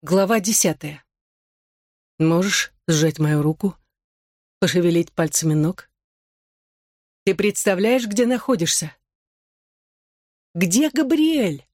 Глава десятая. Можешь сжать мою руку, пошевелить пальцами ног? Ты представляешь, где находишься? Где Габриэль?